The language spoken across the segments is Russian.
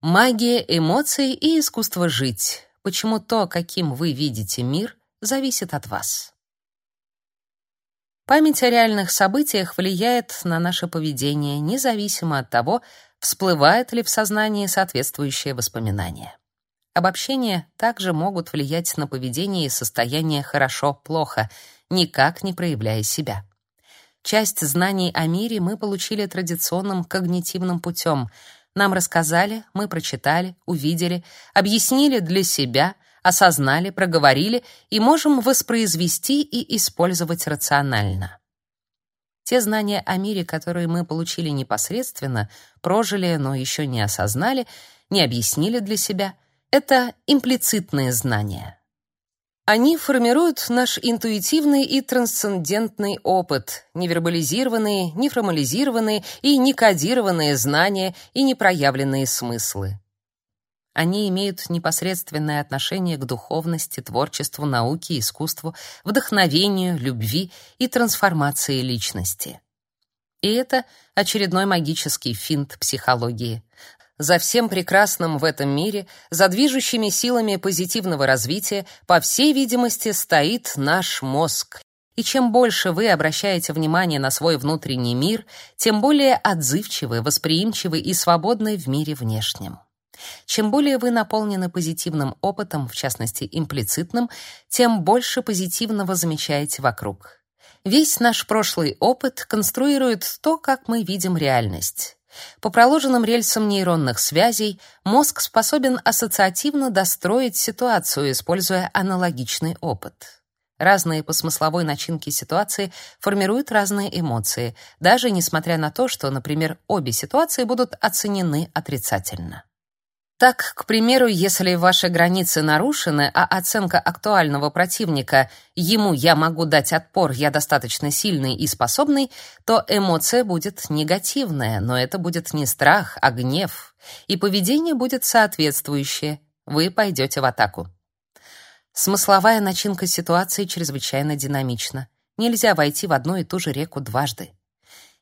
Магия эмоций и искусство жить. Почему то, каким вы видите мир, зависит от вас. Память о реальных событиях влияет на наше поведение, независимо от того, всплывает ли в сознании соответствующее воспоминание. Обобщения также могут влиять на поведение и состояние хорошо-плохо, никак не проявляя себя. Часть знаний о мире мы получили традиционным когнитивным путем. Нам рассказали, мы прочитали, увидели, объяснили для себя, осознали, проговорили и можем воспроизвести и использовать рационально. Те знания о мире, которые мы получили непосредственно, прожили, но еще не осознали, не объяснили для себя, это имплицитные знания. Они формируют наш интуитивный и трансцендентный опыт, невербализированные, неформализированные и некодированные знания и непроявленные смыслы. Они имеют непосредственное отношение к духовности, творчеству, науке, искусству, вдохновению, любви и трансформации личности. И это очередной магический финт психологии. За всем прекрасным в этом мире, за движущими силами позитивного развития, по всей видимости, стоит наш мозг. И чем больше вы обращаете внимание на свой внутренний мир, тем более отзывчивы, восприимчивы и свободны в мире внешнем. Чем более вы наполнены позитивным опытом, в частности имплицитным, тем больше позитивного замечаете вокруг. Весь наш прошлый опыт конструирует то, как мы видим реальность. По проложенным рельсам нейронных связей мозг способен ассоциативно достроить ситуацию, используя аналогичный опыт. Разные по смысловой начинке ситуации формируют разные эмоции, даже несмотря на то, что, например, обе ситуации будут оценены отрицательно. Так, к примеру, если ваши границы нарушены, а оценка актуального противника «ему я могу дать отпор, я достаточно сильный и способный», то эмоция будет негативная, но это будет не страх, а гнев, и поведение будет соответствующее. Вы пойдете в атаку. Смысловая начинка ситуации чрезвычайно динамична. Нельзя войти в одну и ту же реку дважды.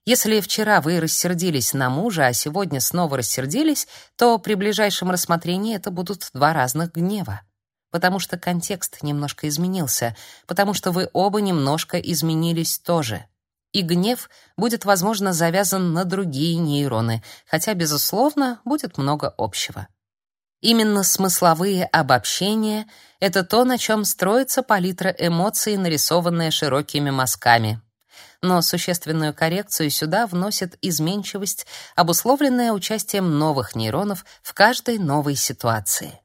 Если вчера вы рассердились на мужа, а сегодня снова рассердились, то при ближайшем рассмотрении это будут два разных гнева. Потому что контекст немножко изменился, потому что вы оба немножко изменились тоже. И гнев будет, возможно, завязан на другие нейроны, хотя, безусловно, будет много общего. Именно смысловые обобщения — это то, на чем строится палитра эмоций, нарисованная широкими мазками, но существенную коррекцию сюда вносит изменчивость, обусловленная участием новых нейронов в каждой новой ситуации.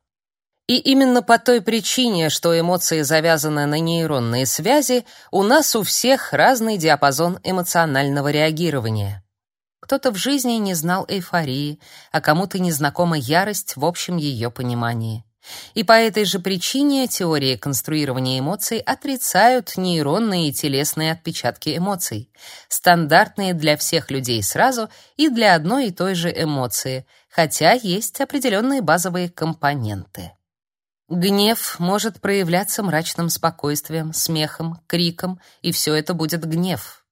И именно по той причине, что эмоции завязаны на нейронные связи, у нас у всех разный диапазон эмоционального реагирования. Кто-то в жизни не знал эйфории, а кому-то незнакома ярость в общем ее понимании. И по этой же причине теории конструирования эмоций отрицают нейронные и телесные отпечатки эмоций, стандартные для всех людей сразу и для одной и той же эмоции, хотя есть определенные базовые компоненты. Гнев может проявляться мрачным спокойствием, смехом, криком, и все это будет гнев.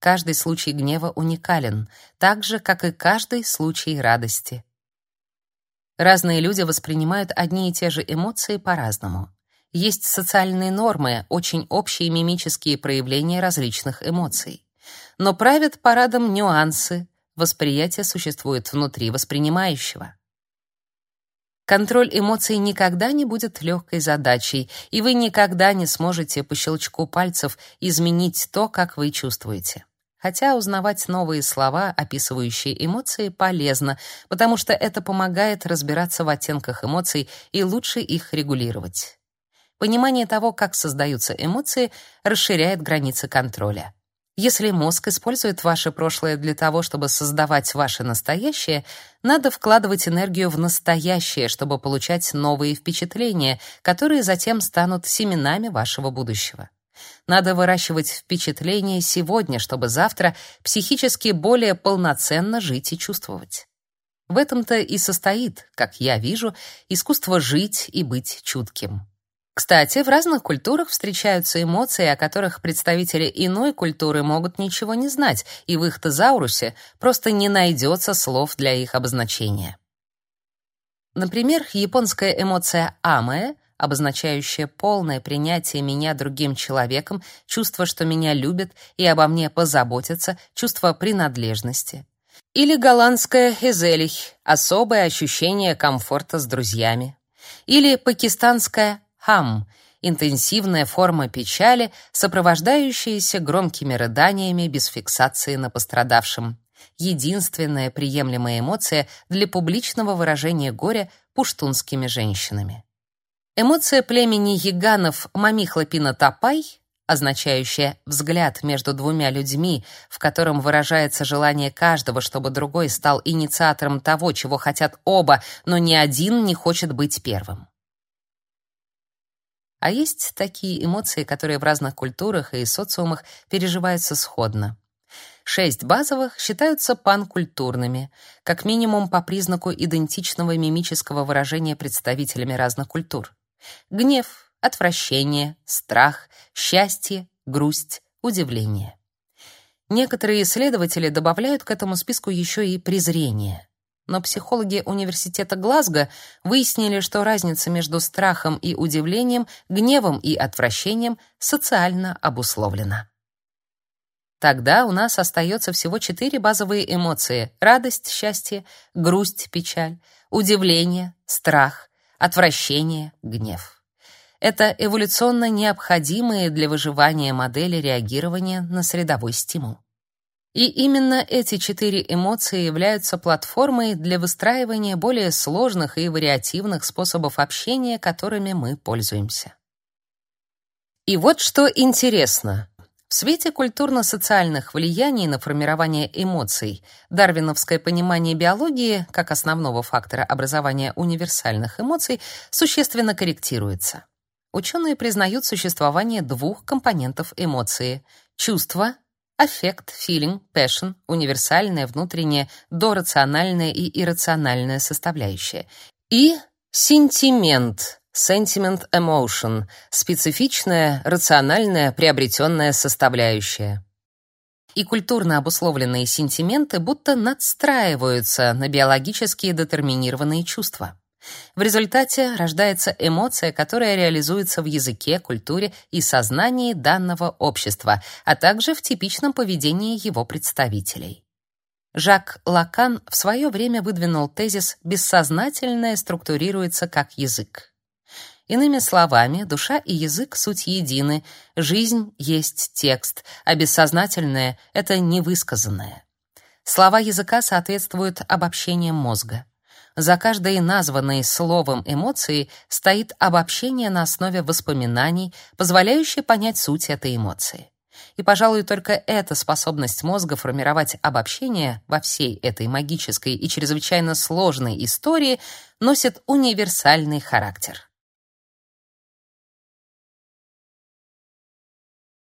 Каждый случай гнева уникален, так же, как и каждый случай радости. Разные люди воспринимают одни и те же эмоции по-разному. Есть социальные нормы, очень общие мимические проявления различных эмоций. Но правят парадом нюансы, восприятие существует внутри воспринимающего. Контроль эмоций никогда не будет легкой задачей, и вы никогда не сможете по щелчку пальцев изменить то, как вы чувствуете. Хотя узнавать новые слова, описывающие эмоции, полезно, потому что это помогает разбираться в оттенках эмоций и лучше их регулировать. Понимание того, как создаются эмоции, расширяет границы контроля. Если мозг использует ваше прошлое для того, чтобы создавать ваше настоящее, надо вкладывать энергию в настоящее, чтобы получать новые впечатления, которые затем станут семенами вашего будущего. Надо выращивать впечатления сегодня, чтобы завтра психически более полноценно жить и чувствовать. В этом-то и состоит, как я вижу, искусство жить и быть чутким. Кстати, в разных культурах встречаются эмоции, о которых представители иной культуры могут ничего не знать, и в их тезаурусе просто не найдется слов для их обозначения. Например, японская эмоция аме, обозначающая полное принятие меня другим человеком, чувство, что меня любят и обо мне позаботятся, чувство принадлежности. Или голландская хезелих, особое ощущение комфорта с друзьями. Или пакистанская хам, интенсивная форма печали, сопровождающаяся громкими рыданиями без фиксации на пострадавшем. Единственная приемлемая эмоция для публичного выражения горя пуштунскими женщинами. Эмоция племени яганов Мамихлапина Тапай означающая взгляд между двумя людьми, в котором выражается желание каждого, чтобы другой стал инициатором того, чего хотят оба, но ни один не хочет быть первым. А есть такие эмоции, которые в разных культурах и социумах переживаются сходно. Шесть базовых считаются панкультурными, как минимум по признаку идентичного мимического выражения представителями разных культур. Гнев, отвращение, страх, счастье, грусть, удивление. Некоторые исследователи добавляют к этому списку еще и презрение. Но психологи университета Глазго выяснили, что разница между страхом и удивлением, гневом и отвращением социально обусловлена. Тогда у нас остается всего четыре базовые эмоции: радость, счастье, грусть, печаль, удивление, страх, отвращение, гнев. Это эволюционно необходимые для выживания модели реагирования на средовой стимул. И именно эти четыре эмоции являются платформой для выстраивания более сложных и вариативных способов общения, которыми мы пользуемся. И вот что интересно. В свете культурно-социальных влияний на формирование эмоций. Дарвиновское понимание биологии как основного фактора образования универсальных эмоций существенно корректируется. Ученые признают существование двух компонентов эмоции: чувство, аффект, feeling, passion, универсальная внутренняя, дорациональная и иррациональная составляющая, и сентимент, sentiment emotion, специфичная, рациональная, приобретенная составляющая. И культурно обусловленные сентименты будто надстраиваются на биологически детерминированные чувства. В результате рождается эмоция, которая реализуется в языке, культуре и сознании данного общества, а также в типичном поведении его представителей. Жак Лакан в свое время выдвинул тезис «бессознательное структурируется как язык». Иными словами, душа и язык суть едины, жизнь есть текст, а бессознательное — это невысказанное. Слова языка соответствуют обобщениям мозга. За каждой названной словом эмоцией стоит обобщение на основе воспоминаний, позволяющее понять суть этой эмоции. И, пожалуй, только эта способность мозга формировать обобщение во всей этой магической и чрезвычайно сложной истории носит универсальный характер.